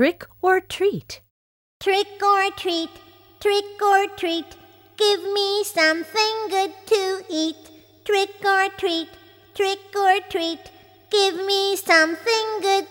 Trick or treat. Trick or treat, trick or treat, give me something good to eat. Trick or treat, trick or treat, give me something good